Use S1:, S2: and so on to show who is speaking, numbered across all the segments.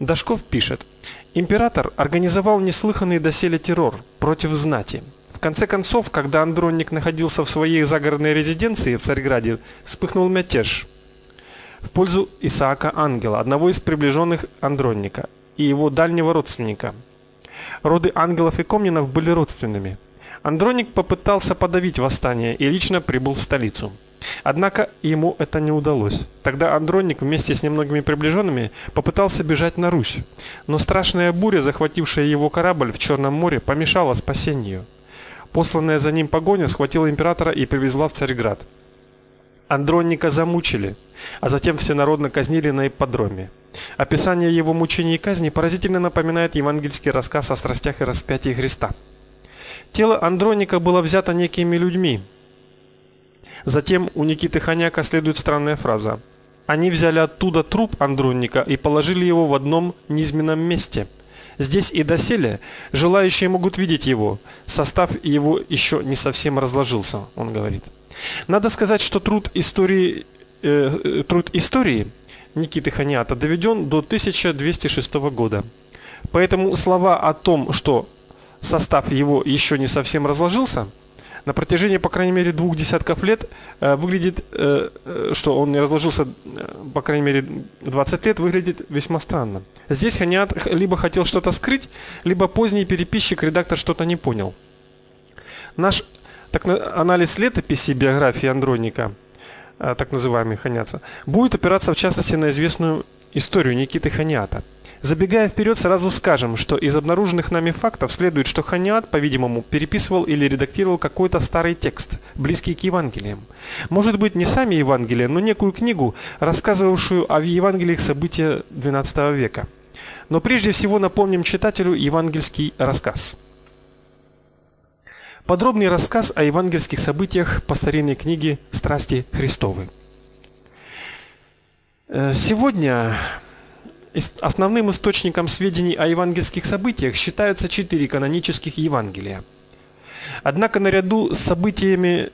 S1: Дашков пишет: Император организовал неслыханный доселе террор против знати. В конце концов, когда Андронник находился в своей загородной резиденции в Царьграде, вспыхнул мятеж в пользу Исаака Ангела, одного из приближенных Андронника и его дальнего родственника. Роды Ангелов и Комнинов были родственными. Андроник попытался подавить восстание и лично прибыл в столицу. Однако ему это не удалось. Тогда Андроник вместе с немногими приближенными попытался бежать на Русь, но страшная буря, захватившая его корабль в Черном море, помешала спасению. Посланная за ним погоня схватила императора и привезла в Царьград. Андронника замучили, а затем всенародно казнили на ипподроме. Описание его мучений и казни поразительно напоминает евангельский рассказ о страстях и распятии Христа. Тело Андроника было взято некими людьми, Затем у Никиты Ханяка следует странная фраза. Они взяли оттуда труп Андронника и положили его в одном низменном месте. Здесь и доселе желающие могут видеть его. Состав его еще не совсем разложился, он говорит. Надо сказать, что труд истории э, труд истории Никиты Ханята доведен до 1206 года. Поэтому слова о том, что состав его еще не совсем разложился, на протяжении, по крайней мере, двух десятков лет э, выглядит, э, э, что он не разложился, по крайней мере, 20 лет, выглядит весьма странно. Здесь Ханиат либо хотел что-то скрыть, либо поздний переписчик, редактор что-то не понял. Наш так, анализ летописи биографии Андроника, так называемый Ханяца, будет опираться в частности на известную историю Никиты Ханиата – Забегая вперед, сразу скажем, что из обнаруженных нами фактов следует, что Ханиат, по-видимому, переписывал или редактировал какой-то старый текст, близкий к Евангелиям. Может быть, не сами Евангелия, но некую книгу, рассказывавшую о евангелиях события XII века. Но прежде всего напомним читателю евангельский рассказ. Подробный рассказ о евангельских событиях по старинной книге Страсти Христовы. Э, сегодня Основным источником сведений о евангельских событиях считаются четыре канонических Евангелия. Однако наряду с событиями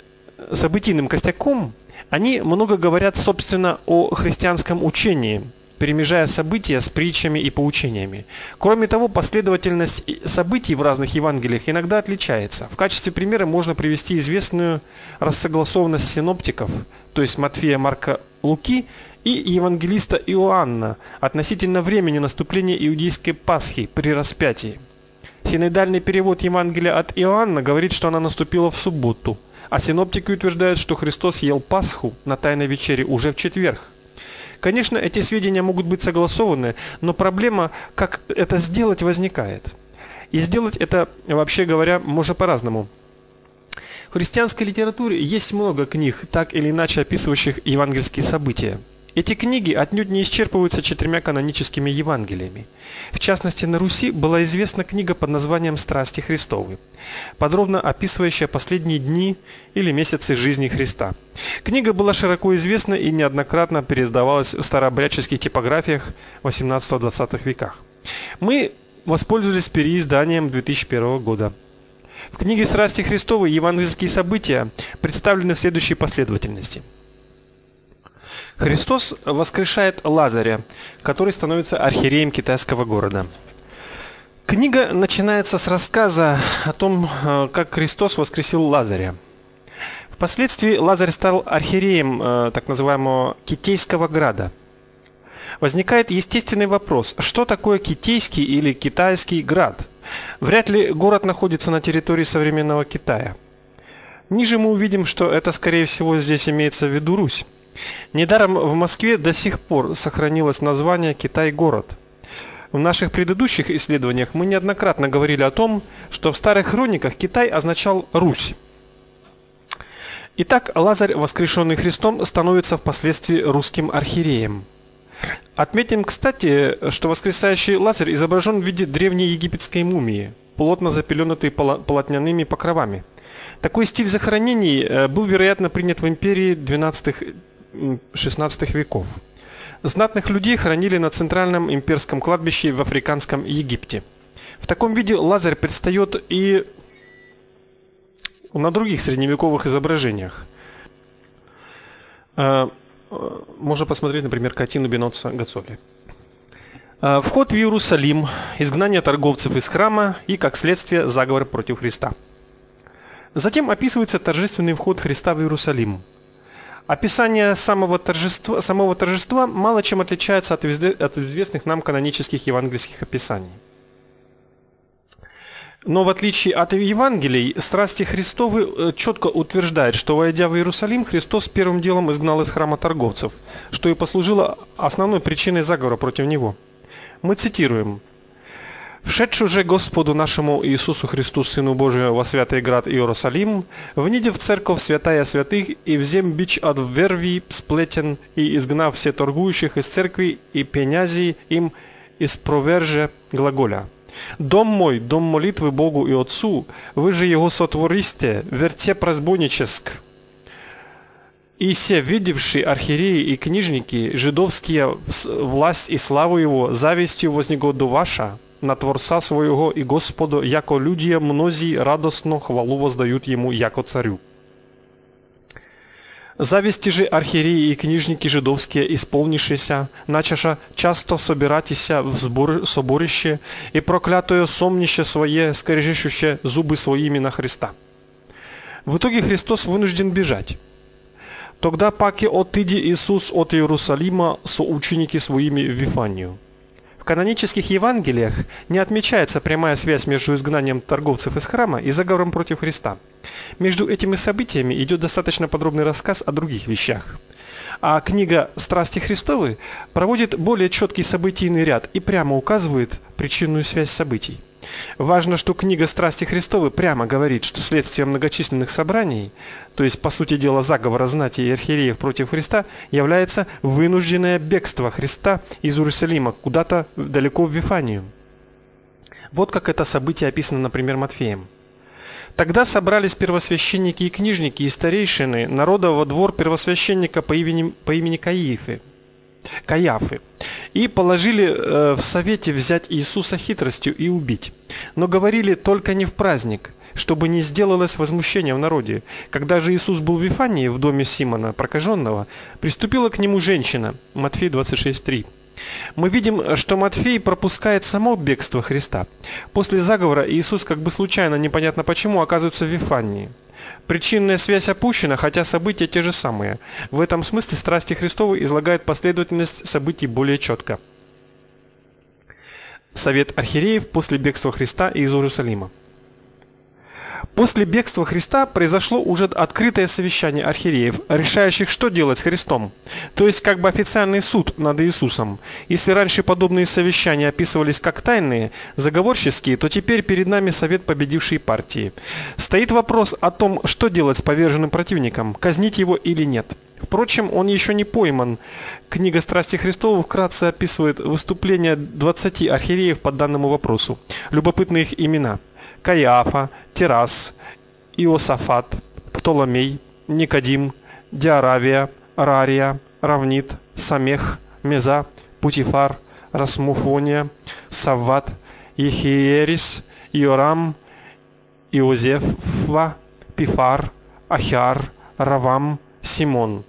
S1: событийным костяком они много говорят собственно о христианском учении, перемежая события с притчами и поучениями. Кроме того, последовательность событий в разных Евангелиях иногда отличается. В качестве примера можно привести известную рассогласованность синоптиков, то есть Матфея, Марка, Луки и евангелиста Иоанна относительно времени наступления иудейской Пасхи при распятии. Синодальный перевод Евангелия от Иоанна говорит, что она наступила в субботу, а синоптики утверждают, что Христос ел Пасху на Тайной вечере уже в четверг. Конечно, эти сведения могут быть согласованы, но проблема, как это сделать, возникает. И сделать это, вообще говоря, можно по-разному. В христианской литературе есть много книг, так или иначе описывающих евангельские события. Эти книги отнюдь не исчерпываются четырьмя каноническими Евангелиями. В частности, на Руси была известна книга под названием Страсти Христовы, подробно описывающая последние дни или месяцы жизни Христа. Книга была широко известна и неоднократно переиздавалась в старообрядческих типографиях 18-20 веках. Мы воспользовались переизданием 2001 года. В книге Страсти Христовы евангельские события представлены в следующей последовательности – Христос воскрешает Лазаря, который становится архиереем китайского города. Книга начинается с рассказа о том, э, как Христос воскресил Лазаря. Впоследствии Лазарь стал архиереем э, так называемого Китейского града. Возникает естественный вопрос: что такое Китейский или Китайский град? Вряд ли город находится на территории современного Китая. Ниже мы увидим, что это скорее всего здесь имеется в виду Русь. Недаром в Москве до сих пор сохранилось название Китай-город. В наших предыдущих исследованиях мы неоднократно говорили о том, что в старых хрониках Китай означал Русь. Итак, Лазарь, воскрешенный Христом, становится впоследствии русским архиереем. Отметим, кстати, что воскресающий Лазарь изображен в виде древней египетской мумии, плотно запеленутой полотняными покровами. Такой стиль захоронений э, был, вероятно, принят в империи 12 XVI веков. Знатных людей хоронили на центральном имперском кладбище в африканском Египте. В таком виде Лазарь предстает и на других средневековых изображениях. А, можно посмотреть, например, картину Беноца Гацоли. А, вход в Иерусалим, изгнание торговцев из храма и, как следствие, заговор против Христа. Затем описывается торжественный вход Христа в Иерусалим. Описание самого торжества, самого торжества мало чем отличается от, от известных нам канонических евангельских описаний. Но в отличие от Евангелий, страсти Христовы э, четко утверждают, что войдя в Иерусалим, Христос первым делом изгнал из храма торговцев, что и послужило основной причиной заговора против него. Мы цитируем: Вшедший же Господу нашему Иисусу Христу, Сыну Божию, во святый град Иерусалим, вниде в церковь святая святых, и взем бич от верви сплетен, и изгнав все торгующих из церкви и пенязи им из проверже глаголя. Дом мой, дом молитвы Богу и Отцу, вы же его сотвористе, верте прозбойническ. И все видевшие архиереи и книжники, жидовские власть и славу его, завистью вознегоду ваша, на Творца своего и Господа, яко люди мнози радостно хвалу воздают ему, яко царю. Зависти же архиереи и книжники жидовские, исполнившиеся, начаша часто собиратися в сбор, соборище и проклятое сомнище свое, скрежещущее зубы своими на Христа. В итоге Христос вынужден бежать. Тогда паки отыди Иисус от Иерусалима со ученики своими в Вифанию. В канонических Евангелиях не отмечается прямая связь между изгнанием торговцев из храма и заговором против Христа. Между этими событиями идет достаточно подробный рассказ о других вещах. А книга Страсти Христовы проводит более четкий событийный ряд и прямо указывает причинную связь событий. Важно, что книга Страсти Христовы прямо говорит, что следствием многочисленных собраний, то есть по сути дела заговора знати и архиереев против Христа, является вынужденное бегство Христа из Иерусалима куда-то далеко в Вифанию. Вот как это событие описано, например, Матфеем. Тогда собрались первосвященники и книжники и старейшины народа во двор первосвященника по имени по имени Каифы. Каяфы и положили э, в совете взять Иисуса хитростью и убить. Но говорили только не в праздник, чтобы не сделалось возмущение в народе. Когда же Иисус был в Вифании в доме Симона прокаженного, приступила к нему женщина. Матфея 26:3. Мы видим, что Матфей пропускает само бегство Христа. После заговора Иисус как бы случайно, непонятно почему, оказывается в Вифании. Причинная связь опущена, хотя события те же самые. В этом смысле страсти Христовы излагают последовательность событий более четко. Совет архиереев после бегства Христа из Иерусалима. После бегства Христа произошло уже открытое совещание архиереев, решающих, что делать с Христом. То есть как бы официальный суд над Иисусом. Если раньше подобные совещания описывались как тайные, заговорческие, то теперь перед нами совет победившей партии. Стоит вопрос о том, что делать с поверженным противником, казнить его или нет. Впрочем, он еще не пойман. Книга Страсти Христовы вкратце описывает выступления 20 архиереев по данному вопросу. Любопытны их имена – Каиафа, Терас, Иосафат, Птоломей, Никодим, Диаравия, Рария, Равнит, Самех, Меза, Путифар, Расмуфония, Савват, Ехиерис, Иорам, Иозефа, Пифар, Ахиар, Равам, Симон.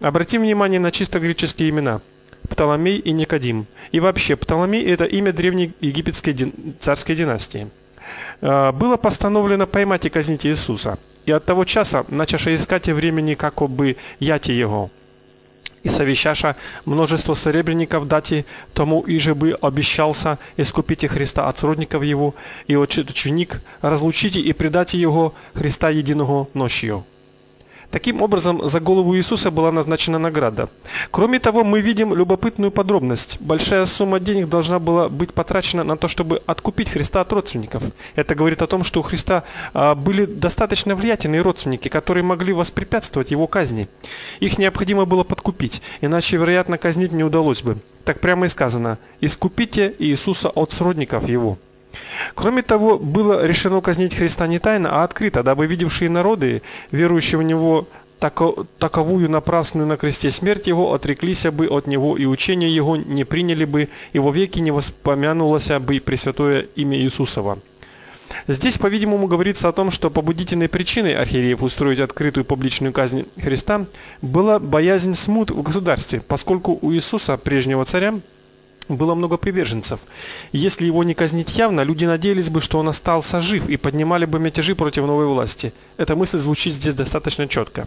S1: Обратим внимание на чисто греческие имена. Птоломей и Никодим. И вообще, Птоломей это имя древней египетской царской династии. Э, было постановлено поймать и казнить Иисуса. И от того часа начаша искать времени, как бы яти его. И совещаша множество серебряников дати тому, и же бы обещался искупить Христа от сродников его, и ученик разлучите и предайте его Христа единого ночью. Таким образом, за голову Иисуса была назначена награда. Кроме того, мы видим любопытную подробность. Большая сумма денег должна была быть потрачена на то, чтобы откупить Христа от родственников. Это говорит о том, что у Христа а, были достаточно влиятельные родственники, которые могли воспрепятствовать его казни. Их необходимо было подкупить, иначе, вероятно, казнить не удалось бы. Так прямо и сказано: "Искупите Иисуса от сродников его". Кроме того, было решено казнить Христа не тайно, а открыто, дабы видевшие народы, верующие в него таковую напрасную на кресте смерть его отреклись бы от него и учения его не приняли бы и во веки не воспомянулось бы пресвятое имя Иисусова. Здесь, по-видимому, говорится о том, что побудительной причиной архиереев устроить открытую публичную казнь Христа была боязнь смут в государстве, поскольку у Иисуса, прежнего царя, было много приверженцев. Если его не казнить явно, люди надеялись бы, что он остался жив и поднимали бы мятежи против новой власти. Эта мысль звучит здесь достаточно четко.